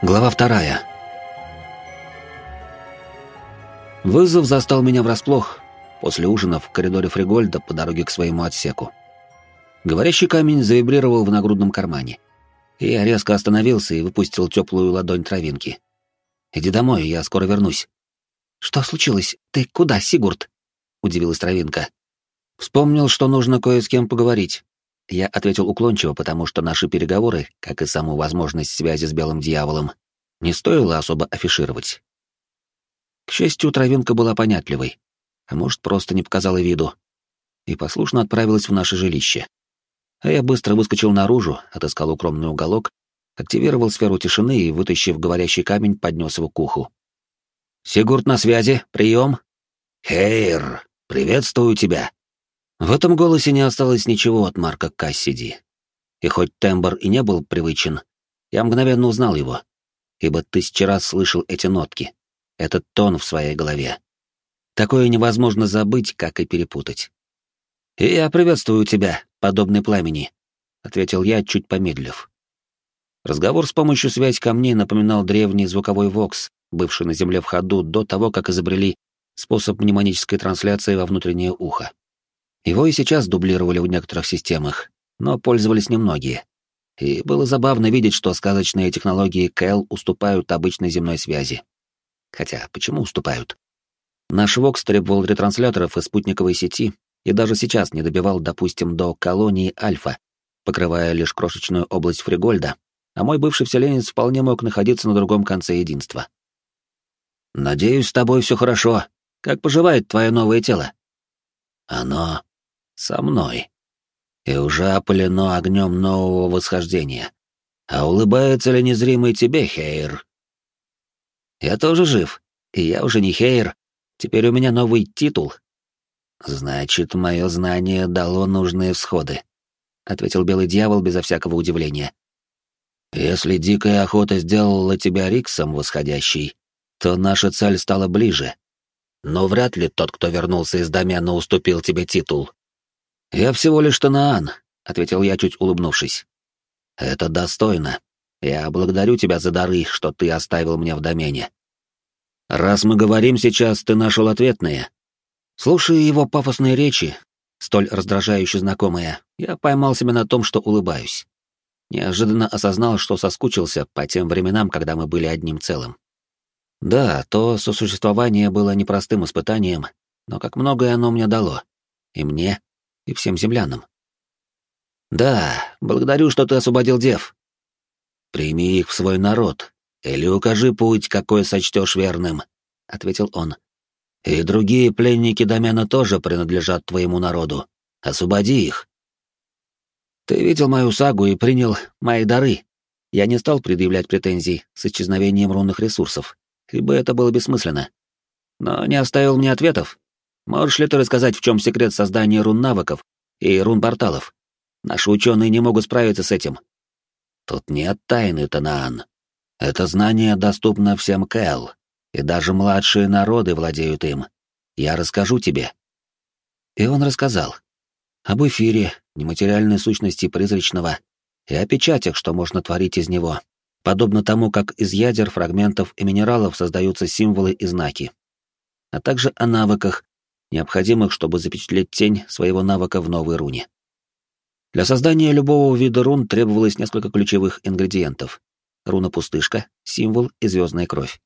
Глава вторая. Вызов застал меня врасплох после ужина в коридоре Фригольда по дороге к своему отсеку. Говорящий камень завибрировал в нагрудном кармане. И я резко остановился и выпустил теплую ладонь травинки. «Иди домой, я скоро вернусь». «Что случилось? Ты куда, Сигурд?» — удивилась травинка. Вспомнил, что нужно кое с кем поговорить. Я ответил уклончиво, потому что наши переговоры, как и саму возможность связи с белым дьяволом, не стоило особо афишировать. К счастью, травинка была понятливой, а может, просто не показала виду, и послушно отправилась в наше жилище. А я быстро выскочил наружу, отыскал укромный уголок, активировал сферу тишины и, вытащив говорящий камень, поднес его к уху. «Сигурд на связи, прием!» «Хейр, приветствую тебя!» В этом голосе не осталось ничего от Марка Кассиди. И хоть тембр и не был привычен, я мгновенно узнал его, ибо тысячи раз слышал эти нотки, этот тон в своей голове. Такое невозможно забыть, как и перепутать. «И я приветствую тебя, подобный пламени», — ответил я, чуть помедлив. Разговор с помощью связь камней напоминал древний звуковой вокс, бывший на Земле в ходу до того, как изобрели способ мнемонической трансляции во внутреннее ухо. Его и сейчас дублировали в некоторых системах, но пользовались немногие. И было забавно видеть, что сказочные технологии КЭЛ уступают обычной земной связи. Хотя, почему уступают? Наш ВОКС требовал ретрансляторов из спутниковой сети и даже сейчас не добивал, допустим, до колонии Альфа, покрывая лишь крошечную область Фригольда, а мой бывший вселенец вполне мог находиться на другом конце единства. «Надеюсь, с тобой все хорошо. Как поживает твое новое тело?» «Оно со мной. И уже опалено огнем нового восхождения. А улыбается ли незримый тебе, Хейр? Я тоже жив, и я уже не Хейр. Теперь у меня новый титул. Значит, мое знание дало нужные всходы, — ответил Белый Дьявол безо всякого удивления. Если дикая охота сделала тебя Риксом восходящий, то наша цель стала ближе. Но вряд ли тот, кто вернулся из домена, уступил тебе титул. «Я всего лишь Танаан», — ответил я, чуть улыбнувшись. «Это достойно. Я благодарю тебя за дары, что ты оставил мне в домене. Раз мы говорим сейчас, ты нашел ответные». Слушая его пафосные речи, столь раздражающе знакомые, я поймал себя на том, что улыбаюсь. Неожиданно осознал, что соскучился по тем временам, когда мы были одним целым. Да, то сосуществование было непростым испытанием, но как многое оно мне дало. И мне, и всем землянам. «Да, благодарю, что ты освободил дев. Прими их в свой народ, или укажи путь, какой сочтешь верным», — ответил он. «И другие пленники домена тоже принадлежат твоему народу. Освободи их». «Ты видел мою сагу и принял мои дары. Я не стал предъявлять претензий с исчезновением рунных ресурсов, ибо это было бессмысленно. Но не оставил мне ответов, Можешь ли ты рассказать, в чем секрет создания рун-навыков и рун-порталов? Наши ученые не могут справиться с этим. Тут нет тайны, Танаан. Это знание доступно всем Кэл, и даже младшие народы владеют им. Я расскажу тебе. И он рассказал. Об эфире, нематериальной сущности призрачного, и о печатях, что можно творить из него, подобно тому, как из ядер, фрагментов и минералов создаются символы и знаки. А также о навыках, необходимых, чтобы запечатлеть тень своего навыка в новой руне. Для создания любого вида рун требовалось несколько ключевых ингредиентов. Руна-пустышка, символ и звездная кровь.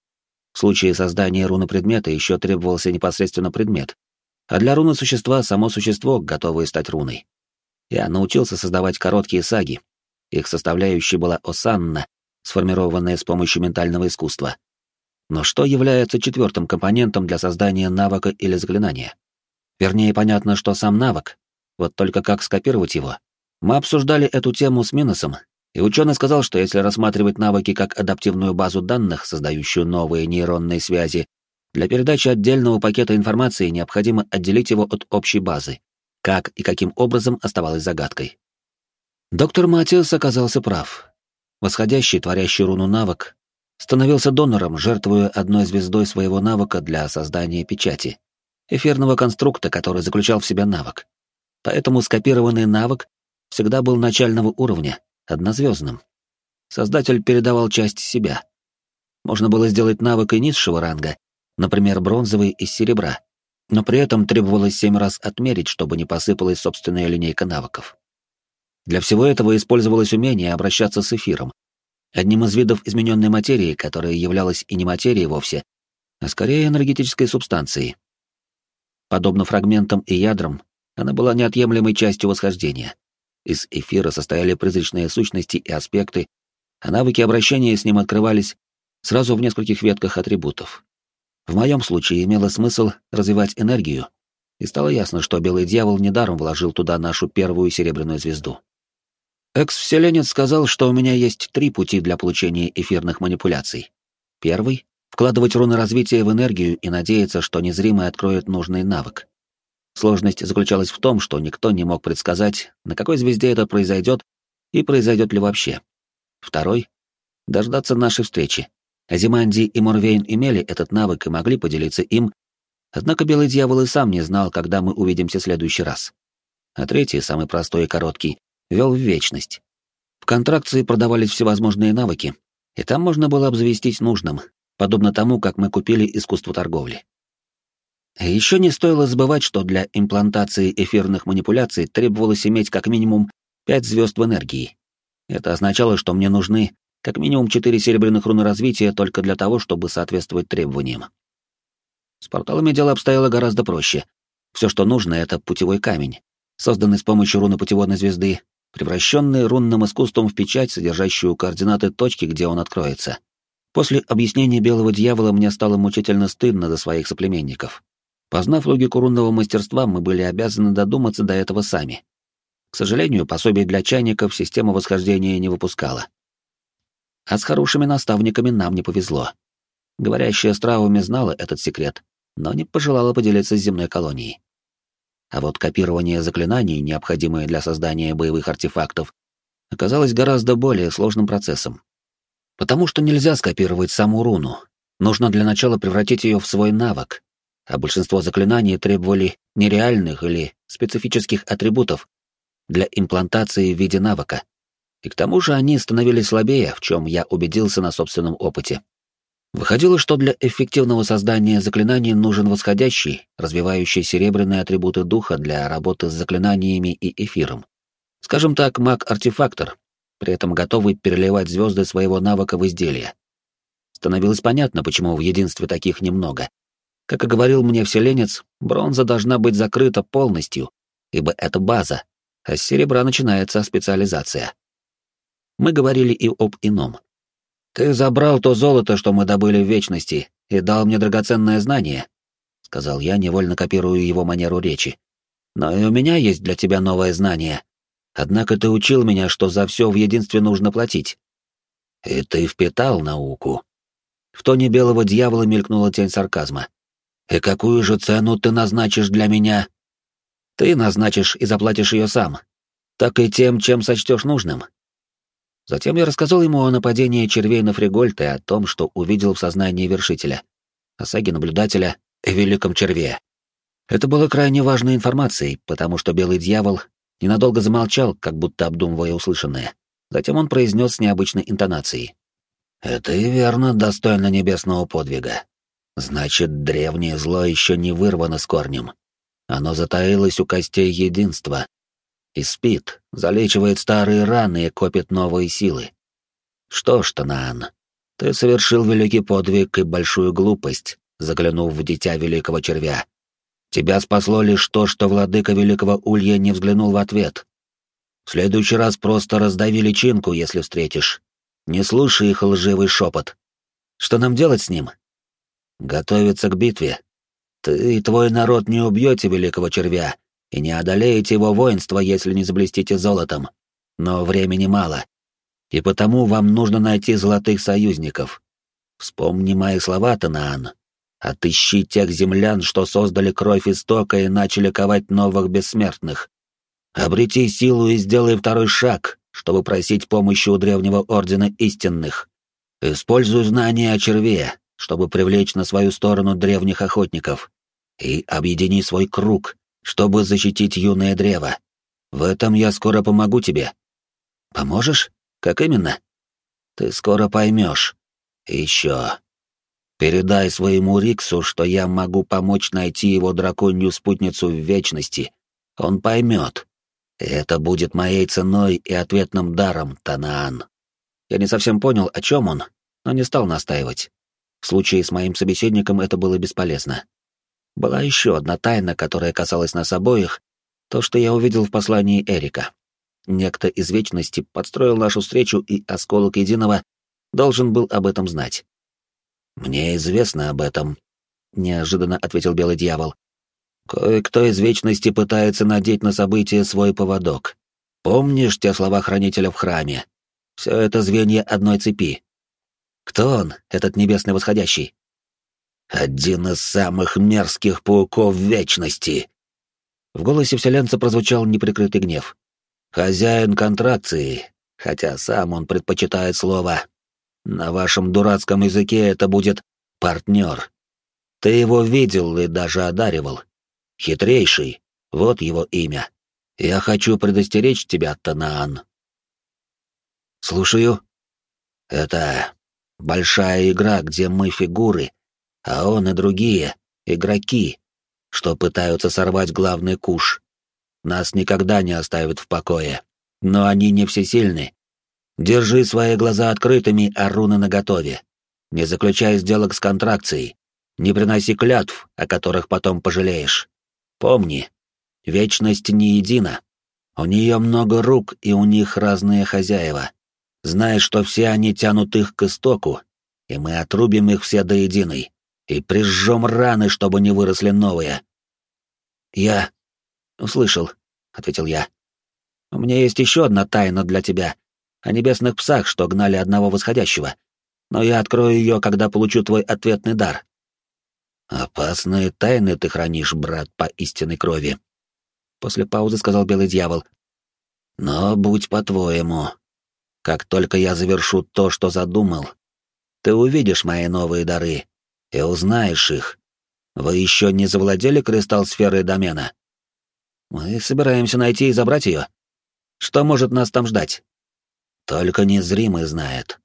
В случае создания руны-предмета еще требовался непосредственно предмет, а для руны существа само существо, готовое стать руной. Я научился создавать короткие саги. Их составляющей была осанна, сформированная с помощью ментального искусства. Но что является четвертым компонентом для создания навыка или заклинания? Вернее, понятно, что сам навык. Вот только как скопировать его? Мы обсуждали эту тему с Миносом, и ученый сказал, что если рассматривать навыки как адаптивную базу данных, создающую новые нейронные связи, для передачи отдельного пакета информации необходимо отделить его от общей базы. Как и каким образом оставалось загадкой. Доктор Матиас оказался прав. Восходящий, творящий руну навык, становился донором, жертвуя одной звездой своего навыка для создания печати, эфирного конструкта, который заключал в себя навык. Поэтому скопированный навык всегда был начального уровня, однозвездным. Создатель передавал часть себя, Можно было сделать навык и низшего ранга, например, бронзовый из серебра, но при этом требовалось семь раз отмерить, чтобы не посыпалась собственная линейка навыков. Для всего этого использовалось умение обращаться с эфиром, одним из видов измененной материи, которая являлась и не материей вовсе, а скорее энергетической субстанцией. Подобно фрагментам и ядрам, она была неотъемлемой частью восхождения. Из эфира состояли призрачные сущности и аспекты, а навыки обращения с ним открывались сразу в нескольких ветках атрибутов. В моем случае имело смысл развивать энергию, и стало ясно, что Белый Дьявол недаром вложил туда нашу первую серебряную звезду. Экс-вселенец сказал, что у меня есть три пути для получения эфирных манипуляций. Первый — вкладывать руны развития в энергию и надеяться, что незримый откроет нужный навык. Сложность заключалась в том, что никто не мог предсказать, на какой звезде это произойдет и произойдет ли вообще. Второй — дождаться нашей встречи. Азиманди и Морвейн имели этот навык и могли поделиться им, однако Белый Дьявол и сам не знал, когда мы увидимся в следующий раз. А третий, самый простой и короткий, вел в вечность. В контракции продавались всевозможные навыки, и там можно было обзавестись нужным, подобно тому, как мы купили искусство торговли. Еще не стоило забывать, что для имплантации эфирных манипуляций требовалось иметь как минимум пять звезд в энергии. Это означало, что мне нужны как минимум четыре серебряных руны развития только для того, чтобы соответствовать требованиям. С порталами дело обстояло гораздо проще. Все, что нужно, это путевой камень, созданный с помощью руны путеводной звезды, превращенный рунным искусством в печать, содержащую координаты точки, где он откроется. После объяснения белого дьявола мне стало мучительно стыдно за своих соплеменников. Познав логику рунного мастерства, мы были обязаны додуматься до этого сами. К сожалению, пособие для чайников система восхождения не выпускала. А с хорошими наставниками нам не повезло. Говорящая с травами знала этот секрет, но не пожелала поделиться с земной колонией. А вот копирование заклинаний, необходимое для создания боевых артефактов, оказалось гораздо более сложным процессом. Потому что нельзя скопировать саму руну. Нужно для начала превратить ее в свой навык, а большинство заклинаний требовали нереальных или специфических атрибутов для имплантации в виде навыка. И к тому же они становились слабее, в чем я убедился на собственном опыте. Выходило, что для эффективного создания заклинаний нужен восходящий, развивающий серебряные атрибуты духа для работы с заклинаниями и эфиром. Скажем так, маг-артефактор, при этом готовый переливать звезды своего навыка в изделия. Становилось понятно, почему в единстве таких немного, как и говорил мне вселенец, бронза должна быть закрыта полностью, ибо это база, а с серебра начинается специализация. Мы говорили и об ином. «Ты забрал то золото, что мы добыли в Вечности, и дал мне драгоценное знание», — сказал я, невольно копируя его манеру речи. «Но и у меня есть для тебя новое знание. Однако ты учил меня, что за все в единстве нужно платить. И ты впитал науку». В тоне белого дьявола мелькнула тень сарказма. «И какую же цену ты назначишь для меня?» «Ты назначишь и заплатишь ее сам, так и тем, чем сочтешь нужным». Затем я рассказал ему о нападении червей на Фригольд и о том, что увидел в сознании вершителя, о саге наблюдателя и великом черве. Это было крайне важной информацией, потому что белый дьявол ненадолго замолчал, как будто обдумывая услышанное. Затем он произнес с необычной интонацией. «Это и верно достойно небесного подвига. Значит, древнее зло еще не вырвано с корнем. Оно затаилось у костей единства. И спит, залечивает старые раны и копит новые силы. Что ж, Танаан, ты совершил великий подвиг и большую глупость, заглянув в дитя великого червя. Тебя спасло лишь то, что владыка великого улья не взглянул в ответ. В следующий раз просто раздави личинку, если встретишь. Не слушай их лживый шепот. Что нам делать с ним? готовиться к битве. Ты и твой народ не убьете великого червя и не одолеете его воинство, если не заблестите золотом. Но времени мало. И потому вам нужно найти золотых союзников. Вспомни мои слова, Танаан. Отыщи тех землян, что создали кровь истока и начали ковать новых бессмертных. Обрети силу и сделай второй шаг, чтобы просить помощи у древнего ордена истинных. Используй знания о черве, чтобы привлечь на свою сторону древних охотников, и объедини свой круг, чтобы защитить юное древо. В этом я скоро помогу тебе. Поможешь? Как именно? Ты скоро поймешь. Еще. Передай своему Риксу, что я могу помочь найти его драконью спутницу в вечности. Он поймет. Это будет моей ценой и ответным даром, Танаан. Я не совсем понял, о чем он, но не стал настаивать. В случае с моим собеседником это было бесполезно. Была еще одна тайна, которая касалась нас обоих, то, что я увидел в послании Эрика. Некто из Вечности подстроил нашу встречу, и осколок Единого должен был об этом знать. «Мне известно об этом», — неожиданно ответил Белый Дьявол. «Кое-кто из Вечности пытается надеть на события свой поводок. Помнишь те слова Хранителя в храме? Все это звенья одной цепи. Кто он, этот небесный восходящий?» «Один из самых мерзких пауков Вечности!» В голосе вселенца прозвучал неприкрытый гнев. «Хозяин контракции, хотя сам он предпочитает слово на вашем дурацком языке это будет партнер. Ты его видел и даже одаривал. Хитрейший, вот его имя. Я хочу предостеречь тебя, Танаан. Слушаю. Это большая игра, где мы фигуры, а он и другие — игроки, что пытаются сорвать главный куш. Нас никогда не оставят в покое. Но они не всесильны, Держи свои глаза открытыми, а руны наготове. Не заключай сделок с контракцией. Не приноси клятв, о которых потом пожалеешь. Помни, вечность не едина. У нее много рук, и у них разные хозяева. Знай, что все они тянут их к истоку, и мы отрубим их все до единой, и прижжем раны, чтобы не выросли новые. Я услышал, — ответил я. У меня есть еще одна тайна для тебя, о небесных псах, что гнали одного восходящего. Но я открою ее, когда получу твой ответный дар. Опасные тайны ты хранишь, брат, по истинной крови. После паузы сказал белый дьявол. Но будь по-твоему. Как только я завершу то, что задумал, ты увидишь мои новые дары и узнаешь их. Вы еще не завладели кристалл сферы домена? Мы собираемся найти и забрать ее. Что может нас там ждать? Только незримый знает.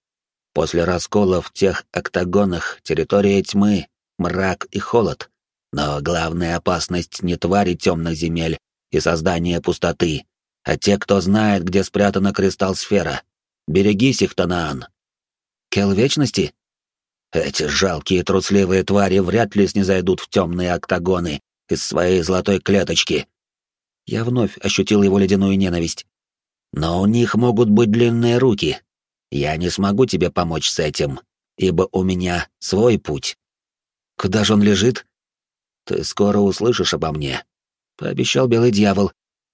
После раскола в тех октагонах территория тьмы, мрак и холод. Но главная опасность не твари темных земель и создание пустоты, а те, кто знает, где спрятана кристалл-сфера. Берегись их, Танаан. Кел Вечности? Эти жалкие трусливые твари вряд ли снизойдут в темные октагоны из своей золотой клеточки. Я вновь ощутил его ледяную ненависть. Но у них могут быть длинные руки. Я не смогу тебе помочь с этим, ибо у меня свой путь. Куда же он лежит? Ты скоро услышишь обо мне, пообещал белый дьявол.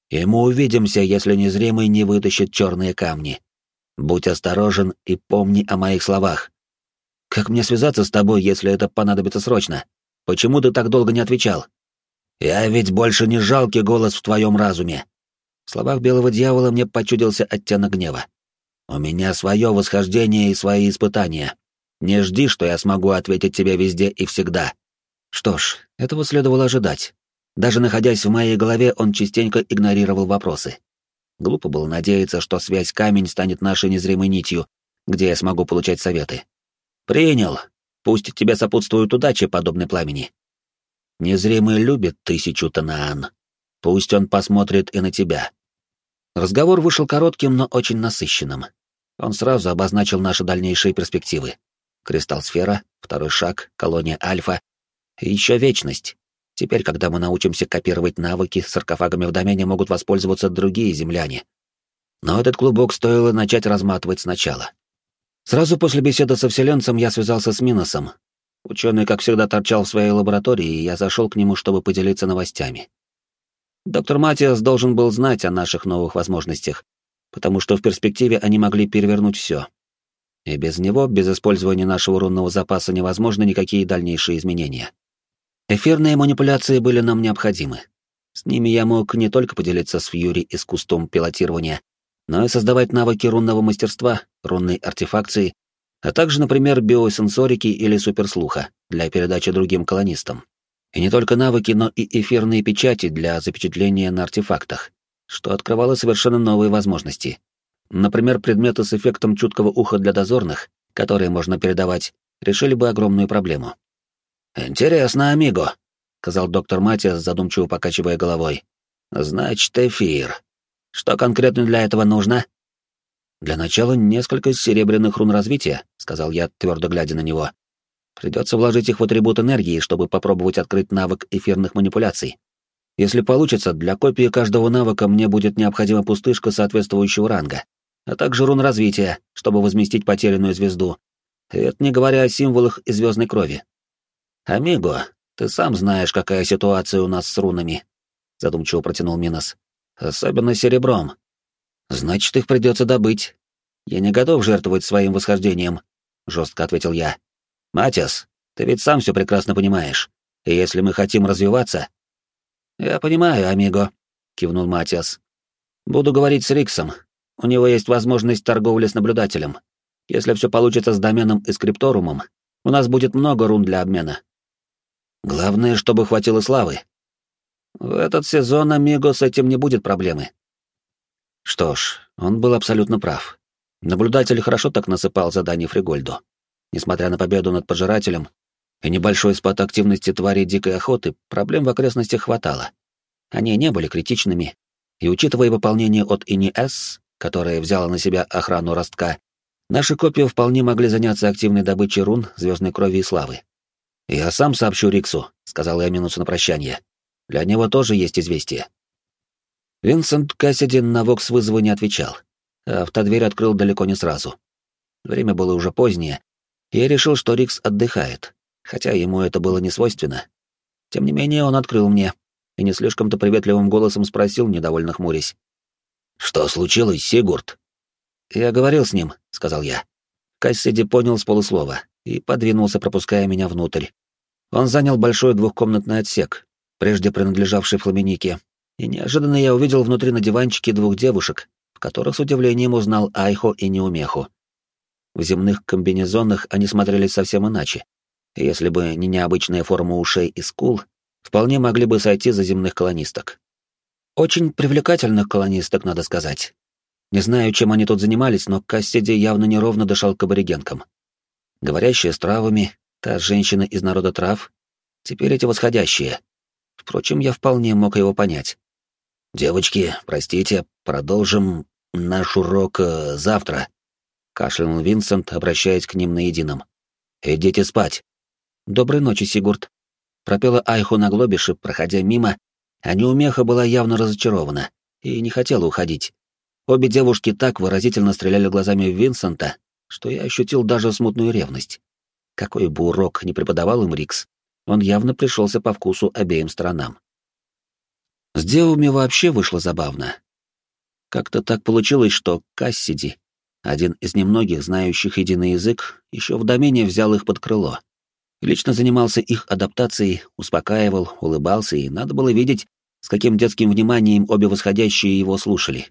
И мы увидимся, если незримый не вытащит черные камни. Будь осторожен и помни о моих словах. Как мне связаться с тобой, если это понадобится срочно? Почему ты так долго не отвечал? Я ведь больше не жалкий голос в твоем разуме. В словах белого дьявола мне почудился оттенок гнева. «У меня свое восхождение и свои испытания. Не жди, что я смогу ответить тебе везде и всегда». Что ж, этого следовало ожидать. Даже находясь в моей голове, он частенько игнорировал вопросы. Глупо было надеяться, что связь камень станет нашей незримой нитью, где я смогу получать советы. «Принял. Пусть тебе сопутствуют удачи, подобной пламени. Незримый любит тысячу Танаан. Пусть он посмотрит и на тебя. Разговор вышел коротким, но очень насыщенным. Он сразу обозначил наши дальнейшие перспективы. Кристалл-сфера, второй шаг, колония Альфа и еще вечность. Теперь, когда мы научимся копировать навыки, саркофагами в домене могут воспользоваться другие земляне. Но этот клубок стоило начать разматывать сначала. Сразу после беседы со вселенцем я связался с Миносом. Ученый, как всегда, торчал в своей лаборатории, и я зашел к нему, чтобы поделиться новостями. Доктор Матиас должен был знать о наших новых возможностях, потому что в перспективе они могли перевернуть все. И без него, без использования нашего рунного запаса, невозможны никакие дальнейшие изменения. Эфирные манипуляции были нам необходимы. С ними я мог не только поделиться с Фьюри искусством пилотирования, но и создавать навыки рунного мастерства, рунной артефакции, а также, например, биосенсорики или суперслуха для передачи другим колонистам. И не только навыки, но и эфирные печати для запечатления на артефактах, что открывало совершенно новые возможности. Например, предметы с эффектом чуткого уха для дозорных, которые можно передавать, решили бы огромную проблему. «Интересно, Амиго», — сказал доктор Матиас, задумчиво покачивая головой. «Значит, эфир. Что конкретно для этого нужно?» «Для начала несколько серебряных рун развития», — сказал я, твердо глядя на него. «Придется вложить их в атрибут энергии, чтобы попробовать открыть навык эфирных манипуляций. Если получится, для копии каждого навыка мне будет необходима пустышка соответствующего ранга, а также рун развития, чтобы возместить потерянную звезду. И это не говоря о символах и звездной крови. «Амиго, ты сам знаешь, какая ситуация у нас с рунами», — задумчиво протянул Минос. «Особенно серебром. Значит, их придется добыть. Я не готов жертвовать своим восхождением», — жестко ответил я. «Матиас, ты ведь сам все прекрасно понимаешь. И если мы хотим развиваться, «Я понимаю, Амиго», — кивнул Матиас. «Буду говорить с Риксом. У него есть возможность торговли с наблюдателем. Если все получится с доменом и скрипторумом, у нас будет много рун для обмена. Главное, чтобы хватило славы. В этот сезон Амиго с этим не будет проблемы». Что ж, он был абсолютно прав. Наблюдатель хорошо так насыпал задание Фригольду. Несмотря на победу над пожирателем, и небольшой спад активности тварей дикой охоты, проблем в окрестностях хватало. Они не были критичными, и учитывая выполнение от ИНИС, которая взяла на себя охрану ростка, наши копии вполне могли заняться активной добычей рун звездной крови и славы. «Я сам сообщу Риксу», — сказал я Минусу на прощание. «Для него тоже есть известие». Винсент Кассиди на вокс вызова не отвечал. Автодверь открыл далеко не сразу. Время было уже позднее, и я решил, что Рикс отдыхает, хотя ему это было не свойственно. Тем не менее, он открыл мне и не слишком-то приветливым голосом спросил, недовольно хмурясь. «Что случилось, Сигурд?» «Я говорил с ним», — сказал я. Кассиди понял с полуслова и подвинулся, пропуская меня внутрь. Он занял большой двухкомнатный отсек, прежде принадлежавший Фламенике, и неожиданно я увидел внутри на диванчике двух девушек, в которых с удивлением узнал Айхо и Неумеху. В земных комбинезонах они смотрелись совсем иначе. Если бы не необычная форма ушей и скул, вполне могли бы сойти за земных колонисток. Очень привлекательных колонисток, надо сказать. Не знаю, чем они тут занимались, но Кассиди явно неровно дышал к аборигенкам. Говорящая с травами, та женщина из народа трав, теперь эти восходящие. Впрочем, я вполне мог его понять. «Девочки, простите, продолжим наш урок э, завтра», — кашлянул Винсент, обращаясь к ним на едином. «Идите спать». «Доброй ночи, Сигурд», — пропела Айху на глобише, проходя мимо, а неумеха была явно разочарована и не хотела уходить. Обе девушки так выразительно стреляли глазами в Винсента, что я ощутил даже смутную ревность. Какой бы урок ни преподавал им Рикс, он явно пришелся по вкусу обеим сторонам. С девами вообще вышло забавно. Как-то так получилось, что Кассиди, один из немногих знающих единый язык, еще в домене взял их под крыло Лично занимался их адаптацией, успокаивал, улыбался, и надо было видеть, с каким детским вниманием обе восходящие его слушали.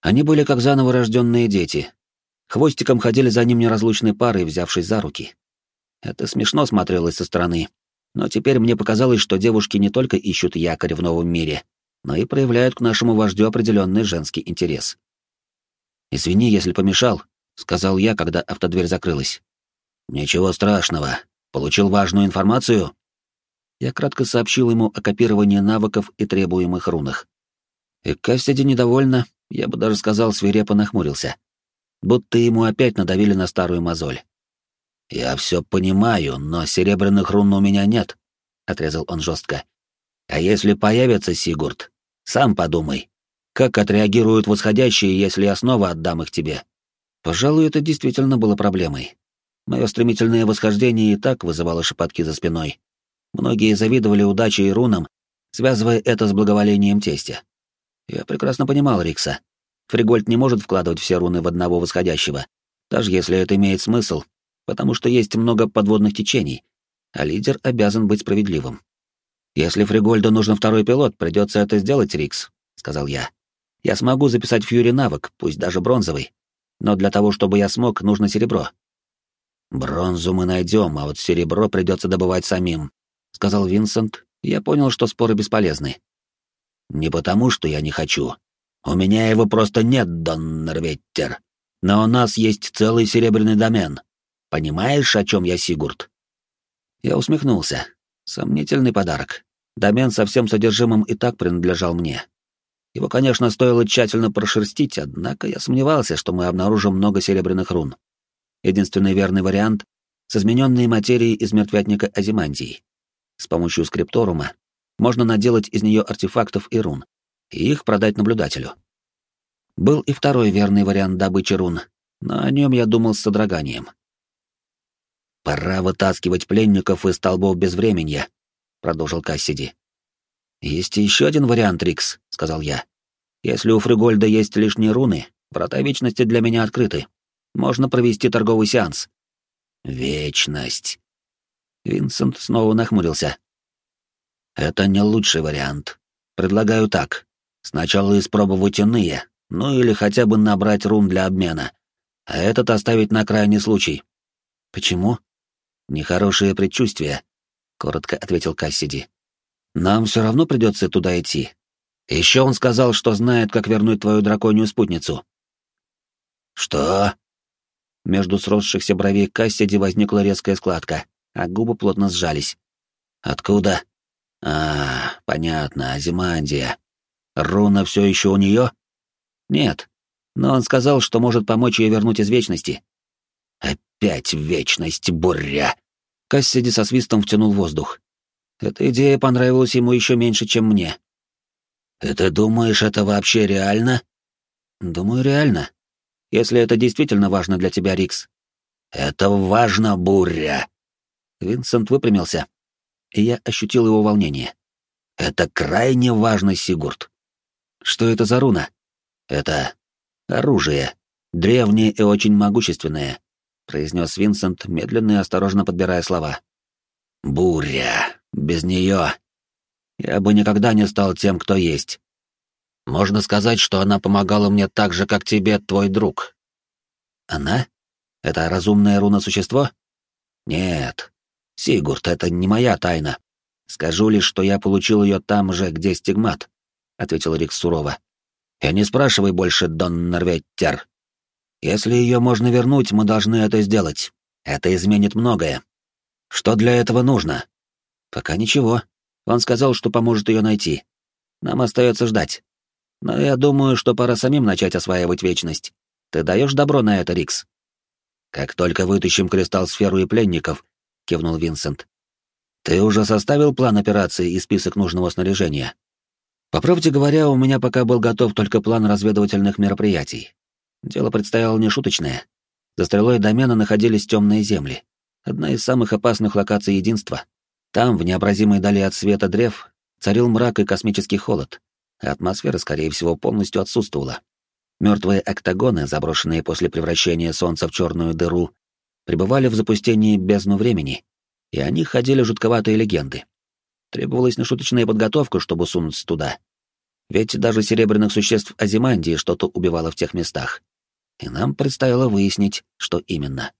Они были как заново рожденные дети. Хвостиком ходили за ним неразлучной парой, взявшись за руки. Это смешно смотрелось со стороны, но теперь мне показалось, что девушки не только ищут якорь в новом мире, но и проявляют к нашему вождю определенный женский интерес. «Извини, если помешал», — сказал я, когда автодверь закрылась. «Ничего страшного», Получил важную информацию?» Я кратко сообщил ему о копировании навыков и требуемых рунах. И Кассиди недовольно, я бы даже сказал, свирепо нахмурился. Будто ему опять надавили на старую мозоль. «Я все понимаю, но серебряных рун у меня нет», — отрезал он жестко. «А если появится Сигурд, сам подумай, как отреагируют восходящие, если я снова отдам их тебе?» Пожалуй, это действительно было проблемой. Мое стремительное восхождение и так вызывало шепотки за спиной. Многие завидовали удаче и рунам, связывая это с благоволением тестя. Я прекрасно понимал Рикса. Фригольд не может вкладывать все руны в одного восходящего, даже если это имеет смысл, потому что есть много подводных течений, а лидер обязан быть справедливым. «Если Фригольду нужен второй пилот, придется это сделать, Рикс», — сказал я. «Я смогу записать Фьюри навык, пусть даже бронзовый, но для того, чтобы я смог, нужно серебро. «Бронзу мы найдем, а вот серебро придется добывать самим», — сказал Винсент. Я понял, что споры бесполезны. «Не потому, что я не хочу. У меня его просто нет, Доннерветтер. Но у нас есть целый серебряный домен. Понимаешь, о чем я, Сигурд?» Я усмехнулся. Сомнительный подарок. Домен со всем содержимым и так принадлежал мне. Его, конечно, стоило тщательно прошерстить, однако я сомневался, что мы обнаружим много серебряных рун. Единственный верный вариант — с измененной материей из мертвятника Азимандии. С помощью скрипторума можно наделать из нее артефактов и рун, и их продать наблюдателю. Был и второй верный вариант добычи рун, но о нем я думал с содроганием. «Пора вытаскивать пленников из столбов безвременья», — продолжил Кассиди. «Есть еще один вариант, Рикс», — сказал я. «Если у Фригольда есть лишние руны, врата Вечности для меня открыты. Можно провести торговый сеанс». «Вечность». Винсент снова нахмурился. «Это не лучший вариант. Предлагаю так. Сначала испробовать иные, ну или хотя бы набрать рун для обмена, а этот оставить на крайний случай». «Почему?» «Нехорошее предчувствие», — коротко ответил Кассиди. «Нам все равно придется туда идти. Еще он сказал, что знает, как вернуть твою драконью спутницу». «Что?» Между сросшихся бровей Кассиди возникла резкая складка, а губы плотно сжались. «Откуда?» «А, понятно, Азимандия. Руна все еще у нее?» «Нет, но он сказал, что может помочь ей вернуть из вечности». Опять вечность, буря! Кассиди со свистом втянул воздух. Эта идея понравилась ему еще меньше, чем мне. «И ты думаешь, это вообще реально?» «Думаю, реально. Если это действительно важно для тебя, Рикс». «Это важно, буря!» Винсент выпрямился, и я ощутил его волнение. «Это крайне важно, Сигурд». «Что это за руна?» «Это оружие, древнее и очень могущественное, произнес Винсент, медленно и осторожно подбирая слова. «Буря! Без нее я бы никогда не стал тем, кто есть. Можно сказать, что она помогала мне так же, как тебе, твой друг». «Она? Это разумное руно-существо?» «Нет. Сигурд, это не моя тайна. Скажу лишь, что я получил ее там же, где стигмат», — ответил Рик сурово. «И не спрашивай больше, Дон Норветтер. Если ее можно вернуть, мы должны это сделать. Это изменит многое. Что для этого нужно? Пока ничего. Он сказал, что поможет ее найти. Нам остается ждать. Но я думаю, что пора самим начать осваивать вечность. Ты даешь добро на это, Рикс? Как только вытащим кристалл-сферу и пленников, кивнул Винсент. Ты уже составил план операции и список нужного снаряжения? По правде говоря, у меня пока был готов только план разведывательных мероприятий. Дело предстояло нешуточное. За стрелой домена находились темные земли. Одна из самых опасных локаций единства. Там, в необразимой дали от света древ, царил мрак и космический холод, а атмосфера, скорее всего, полностью отсутствовала. Мертвые октагоны, заброшенные после превращения Солнца в черную дыру, пребывали в запустении бездну времени, и о них ходили жутковатые легенды. Требовалась нешуточная подготовка, чтобы сунуться туда. Ведь даже серебряных существ Азимандии что-то убивало в тех местах и нам предстояло выяснить, что именно.